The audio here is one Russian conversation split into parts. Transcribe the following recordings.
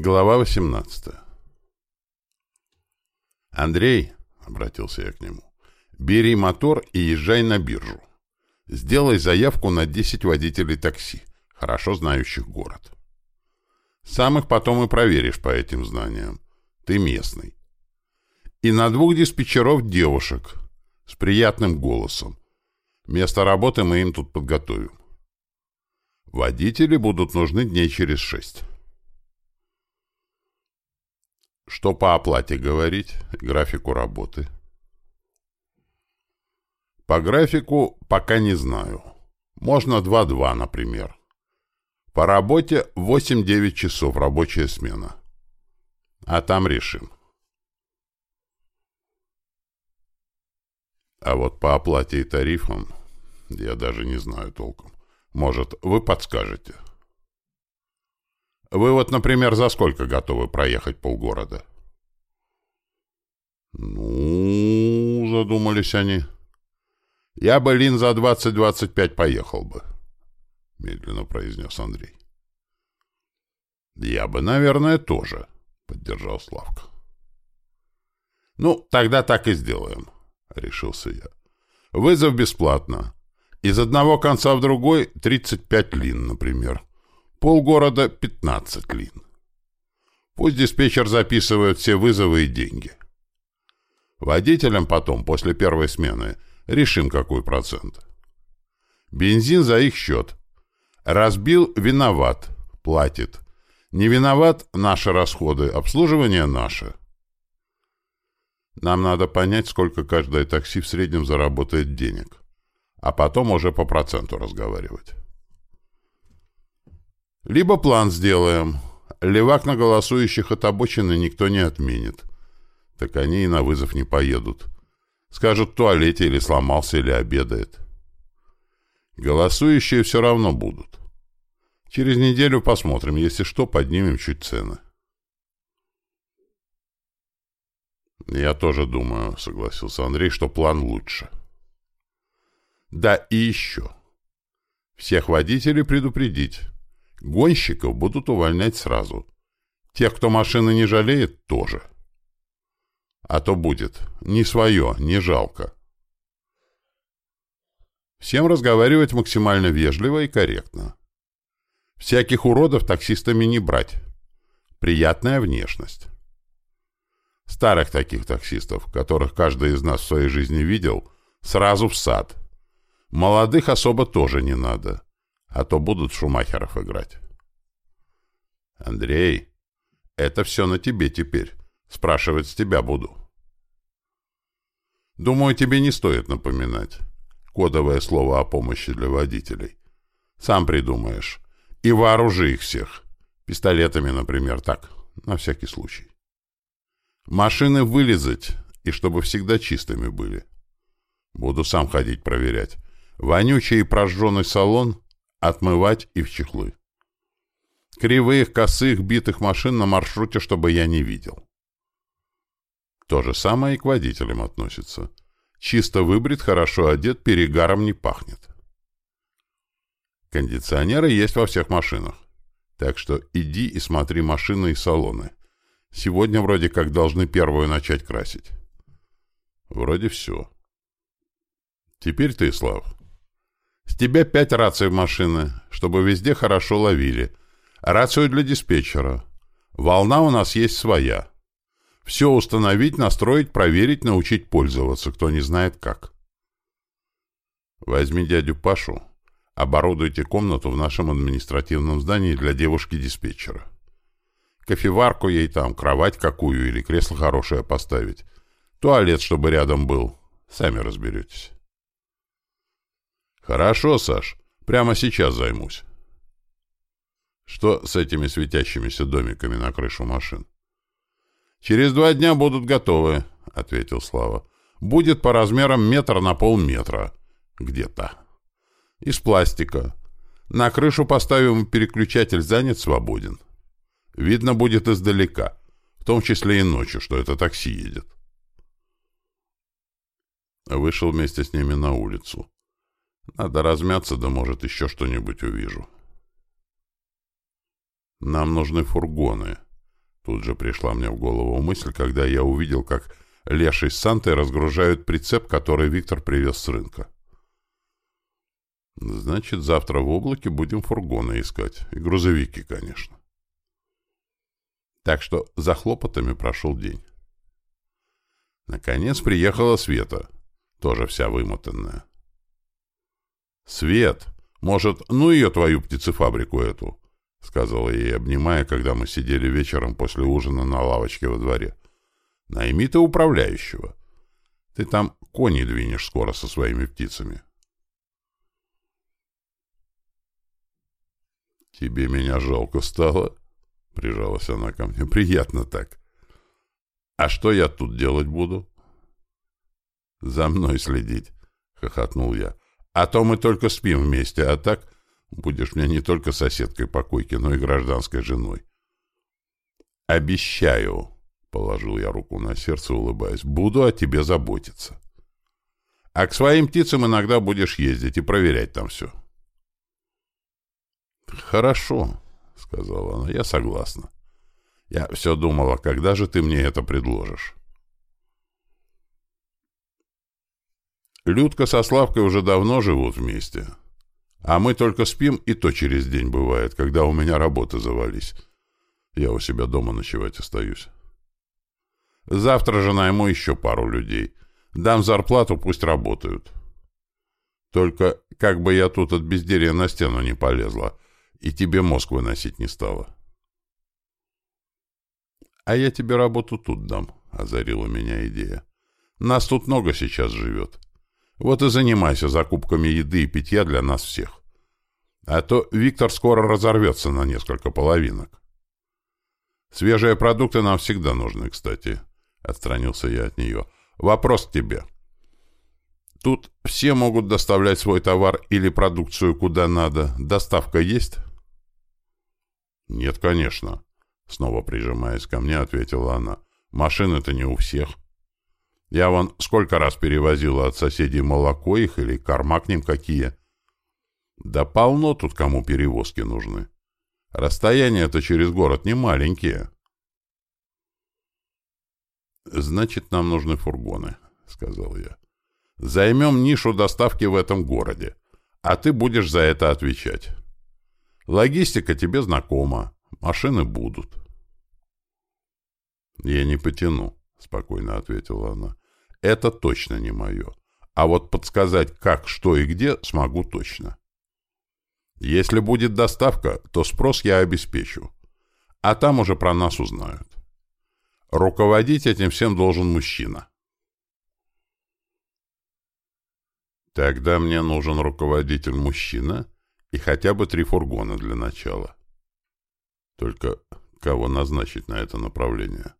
Глава 18 «Андрей», — обратился я к нему, — «бери мотор и езжай на биржу. Сделай заявку на 10 водителей такси, хорошо знающих город. Сам их потом и проверишь по этим знаниям. Ты местный. И на двух диспетчеров девушек с приятным голосом. Место работы мы им тут подготовим. Водители будут нужны дней через шесть». Что по оплате говорить? Графику работы? По графику пока не знаю. Можно 2-2, например. По работе 8-9 часов рабочая смена. А там решим. А вот по оплате и тарифам я даже не знаю толком. Может, вы подскажете? — вы вот, например, за сколько готовы проехать полгорода? Ну, задумались они. Я бы, Лин, за 20-25 поехал бы, медленно произнес Андрей. Я бы, наверное, тоже, поддержал Славка. Ну, тогда так и сделаем, решился я. Вызов бесплатно. Из одного конца в другой 35 лин, например. Полгорода — 15 лин. Пусть диспетчер записывает все вызовы и деньги. Водителям потом, после первой смены, решим, какой процент. Бензин за их счет. Разбил — виноват, платит. Не виноват — наши расходы, обслуживание — наше. Нам надо понять, сколько каждое такси в среднем заработает денег, а потом уже по проценту разговаривать. Либо план сделаем. Левак на голосующих от обочины никто не отменит. Так они и на вызов не поедут. Скажут в туалете или сломался, или обедает. Голосующие все равно будут. Через неделю посмотрим. Если что, поднимем чуть цены. «Я тоже думаю», — согласился Андрей, — «что план лучше». «Да и еще. Всех водителей предупредить». Гонщиков будут увольнять сразу. Тех, кто машины не жалеет, тоже. А то будет. Не свое, не жалко. Всем разговаривать максимально вежливо и корректно. Всяких уродов таксистами не брать. Приятная внешность. Старых таких таксистов, которых каждый из нас в своей жизни видел, сразу в сад. Молодых особо тоже не надо а то будут шумахеров играть. Андрей, это все на тебе теперь. Спрашивать с тебя буду. Думаю, тебе не стоит напоминать. Кодовое слово о помощи для водителей. Сам придумаешь. И вооружи их всех. Пистолетами, например, так, на всякий случай. Машины вылезать, и чтобы всегда чистыми были. Буду сам ходить проверять. Вонючий и прожженный салон Отмывать и в чехлы. Кривых, косых, битых машин на маршруте, чтобы я не видел. То же самое и к водителям относится. Чисто выбрит, хорошо одет, перегаром не пахнет. Кондиционеры есть во всех машинах. Так что иди и смотри машины и салоны. Сегодня вроде как должны первую начать красить. Вроде все. Теперь ты, Слав. С тебя пять раций в машины, чтобы везде хорошо ловили. Рацию для диспетчера. Волна у нас есть своя. Все установить, настроить, проверить, научить пользоваться, кто не знает как. Возьми дядю Пашу, оборудуйте комнату в нашем административном здании для девушки-диспетчера. Кофеварку ей там, кровать какую или кресло хорошее поставить. Туалет, чтобы рядом был. Сами разберетесь. «Хорошо, Саш. Прямо сейчас займусь». «Что с этими светящимися домиками на крышу машин?» «Через два дня будут готовы», — ответил Слава. «Будет по размерам метр на полметра. Где-то. Из пластика. На крышу поставим переключатель занят свободен. Видно будет издалека, в том числе и ночью, что это такси едет». Вышел вместе с ними на улицу. Надо размяться, да может еще что-нибудь увижу. Нам нужны фургоны. Тут же пришла мне в голову мысль, когда я увидел, как Леший с Сантой разгружают прицеп, который Виктор привез с рынка. Значит, завтра в облаке будем фургоны искать. И грузовики, конечно. Так что за хлопотами прошел день. Наконец приехала Света, тоже вся вымотанная. «Свет, может, ну ее твою птицефабрику эту?» — сказала ей, обнимая, когда мы сидели вечером после ужина на лавочке во дворе. «Найми ты управляющего. Ты там кони двинешь скоро со своими птицами». «Тебе меня жалко стало?» — прижалась она ко мне. «Приятно так. А что я тут делать буду?» «За мной следить», — хохотнул я. «А то мы только спим вместе, а так будешь мне не только соседкой по койке, но и гражданской женой». «Обещаю», — положил я руку на сердце, улыбаясь, — «буду о тебе заботиться. А к своим птицам иногда будешь ездить и проверять там все». «Хорошо», — сказала она, — «я согласна. Я все думала, когда же ты мне это предложишь?» Людка со Славкой уже давно живут вместе. А мы только спим, и то через день бывает, когда у меня работы завались. Я у себя дома ночевать остаюсь. Завтра же найму еще пару людей. Дам зарплату, пусть работают. Только как бы я тут от безделья на стену не полезла и тебе мозг выносить не стала. «А я тебе работу тут дам», — озарила меня идея. «Нас тут много сейчас живет. Вот и занимайся закупками еды и питья для нас всех. А то Виктор скоро разорвется на несколько половинок. Свежие продукты нам всегда нужны, кстати», — отстранился я от нее. «Вопрос к тебе». Тут все могут доставлять свой товар или продукцию куда надо. Доставка есть? «Нет, конечно», — снова прижимаясь ко мне, ответила она. «Машины-то не у всех. Я вон сколько раз перевозила от соседей молоко их или корма к ним какие. Да полно тут кому перевозки нужны. Расстояния-то через город не маленькие». «Значит, нам нужны фургоны», — сказал я. «Займем нишу доставки в этом городе, а ты будешь за это отвечать». Логистика тебе знакома. Машины будут. Я не потяну, спокойно ответила она. Это точно не мое. А вот подсказать, как, что и где, смогу точно. Если будет доставка, то спрос я обеспечу. А там уже про нас узнают. Руководить этим всем должен мужчина. Тогда мне нужен руководитель-мужчина — и хотя бы три фургона для начала. Только кого назначить на это направление?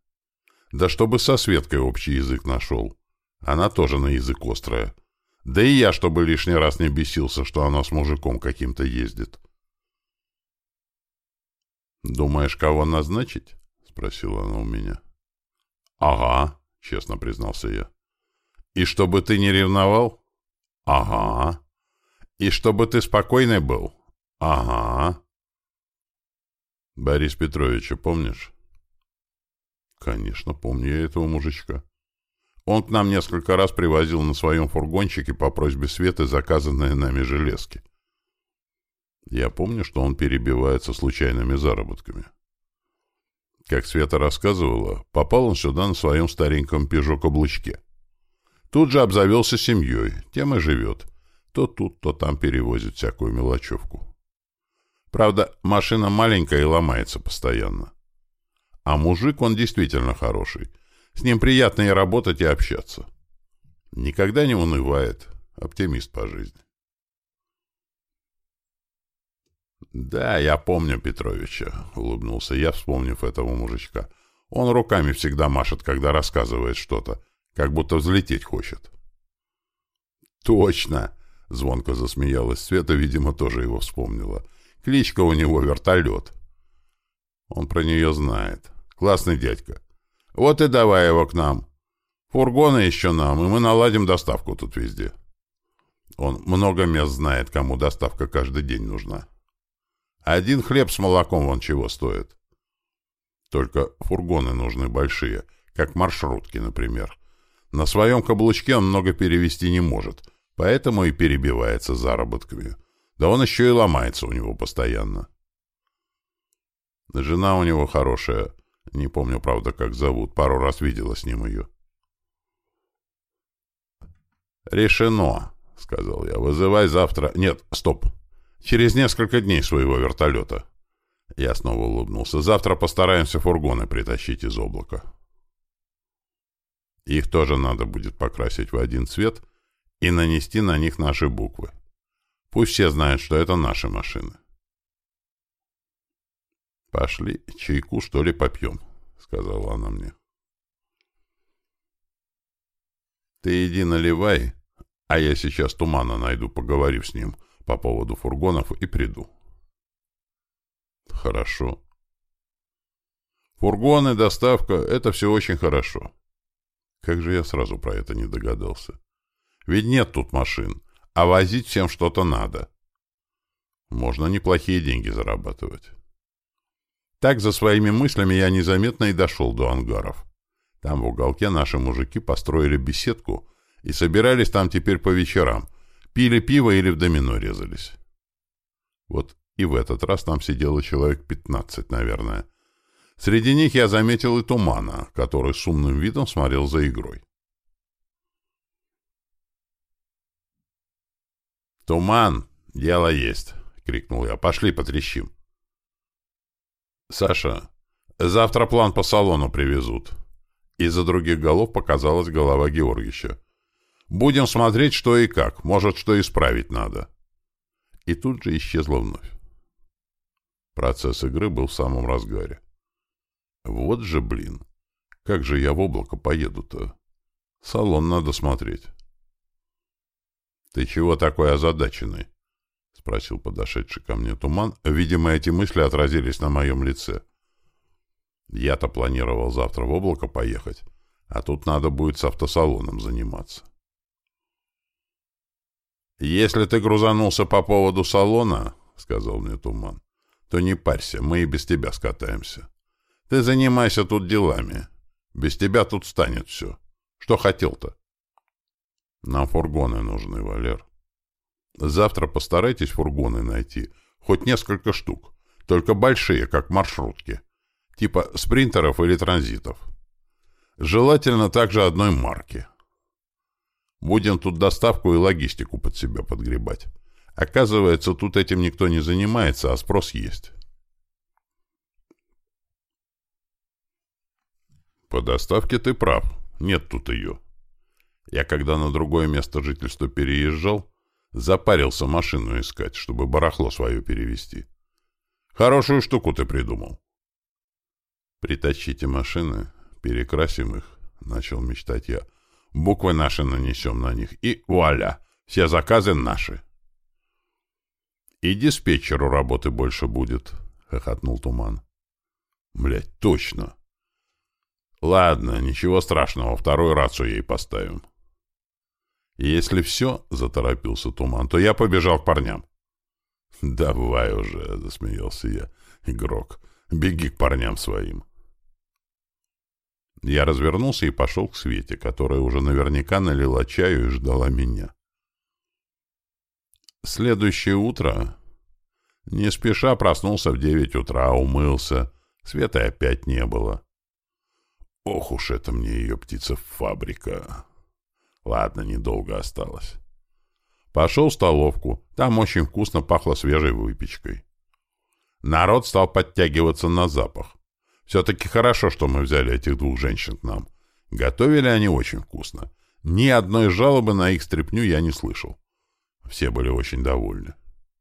Да чтобы со Светкой общий язык нашел. Она тоже на язык острая. Да и я, чтобы лишний раз не бесился, что она с мужиком каким-то ездит. «Думаешь, кого назначить?» — спросила она у меня. «Ага», — честно признался я. «И чтобы ты не ревновал?» «Ага». И чтобы ты спокойный был? Ага. Борис Петровича помнишь? Конечно, помню я этого мужичка. Он к нам несколько раз привозил на своем фургончике по просьбе Светы заказанные нами железки. Я помню, что он перебивается случайными заработками. Как Света рассказывала, попал он сюда на своем стареньком «Пежо-каблучке». Тут же обзавелся семьей, тем и живет — то тут, то там перевозит всякую мелочевку. Правда, машина маленькая и ломается постоянно. А мужик, он действительно хороший. С ним приятно и работать, и общаться. Никогда не унывает. Оптимист по жизни. «Да, я помню Петровича», — улыбнулся я, вспомнив этого мужичка. «Он руками всегда машет, когда рассказывает что-то, как будто взлететь хочет». «Точно!» Звонко засмеялась Света, видимо, тоже его вспомнила. Кличка у него Вертолет. Он про нее знает. Классный дядька. Вот и давай его к нам. Фургоны еще нам, и мы наладим доставку тут везде. Он много мест знает, кому доставка каждый день нужна. Один хлеб с молоком вон чего стоит. Только фургоны нужны большие, как маршрутки, например. На своем каблучке он много перевести не может, поэтому и перебивается заработками. Да он еще и ломается у него постоянно. Жена у него хорошая, не помню, правда, как зовут, пару раз видела с ним ее. «Решено», — сказал я. «Вызывай завтра...» «Нет, стоп. Через несколько дней своего вертолета». Я снова улыбнулся. «Завтра постараемся фургоны притащить из облака». Их тоже надо будет покрасить в один цвет и нанести на них наши буквы. Пусть все знают, что это наши машины. «Пошли чайку, что ли, попьем», — сказала она мне. «Ты иди наливай, а я сейчас тумана найду, поговорив с ним по поводу фургонов и приду». «Хорошо». «Фургоны, доставка — это все очень хорошо». Как же я сразу про это не догадался? Ведь нет тут машин, а возить всем что-то надо. Можно неплохие деньги зарабатывать. Так за своими мыслями я незаметно и дошел до ангаров. Там в уголке наши мужики построили беседку и собирались там теперь по вечерам. Пили пиво или в домино резались. Вот и в этот раз там сидело человек пятнадцать, наверное. Среди них я заметил и Тумана, который с умным видом смотрел за игрой. «Туман! Дело есть!» — крикнул я. «Пошли потрещим!» «Саша, завтра план по салону привезут». Из-за других голов показалась голова Георгича. «Будем смотреть, что и как. Может, что исправить надо». И тут же исчезла вновь. Процесс игры был в самом разгаре. Вот же, блин. Как же я в облако поеду-то? Салон надо смотреть. «Ты чего такой озадаченный?» — спросил подошедший ко мне туман. Видимо, эти мысли отразились на моем лице. Я-то планировал завтра в облако поехать, а тут надо будет с автосалоном заниматься. «Если ты грузанулся по поводу салона, — сказал мне Туман, — то не парься, мы и без тебя скатаемся. Ты занимайся тут делами. Без тебя тут станет все. Что хотел-то?» «Нам фургоны нужны, Валер. Завтра постарайтесь фургоны найти. Хоть несколько штук. Только большие, как маршрутки. Типа спринтеров или транзитов. Желательно также одной марки. Будем тут доставку и логистику под себя подгребать. Оказывается, тут этим никто не занимается, а спрос есть. По доставке ты прав. Нет тут ее. Я когда на другое место жительства переезжал, Запарился машину искать, чтобы барахло свое перевести. Хорошую штуку ты придумал. Притащите машины, перекрасим их, — начал мечтать я. Буквы наши нанесем на них, и вуаля, все заказы наши. И диспетчеру работы больше будет, — хохотнул Туман. Блять, точно. Ладно, ничего страшного, второй рацию ей поставим. «Если все, — заторопился Туман, — то я побежал к парням». «Давай уже, — засмеялся я, — игрок, беги к парням своим». Я развернулся и пошел к Свете, которая уже наверняка налила чаю и ждала меня. Следующее утро... Не спеша проснулся в девять утра, умылся. Света опять не было. Ох уж это мне ее птица-фабрика. Ладно, недолго осталось. Пошел в столовку. Там очень вкусно пахло свежей выпечкой. Народ стал подтягиваться на запах. Все-таки хорошо, что мы взяли этих двух женщин к нам. Готовили они очень вкусно. Ни одной жалобы на их стряпню я не слышал. Все были очень довольны.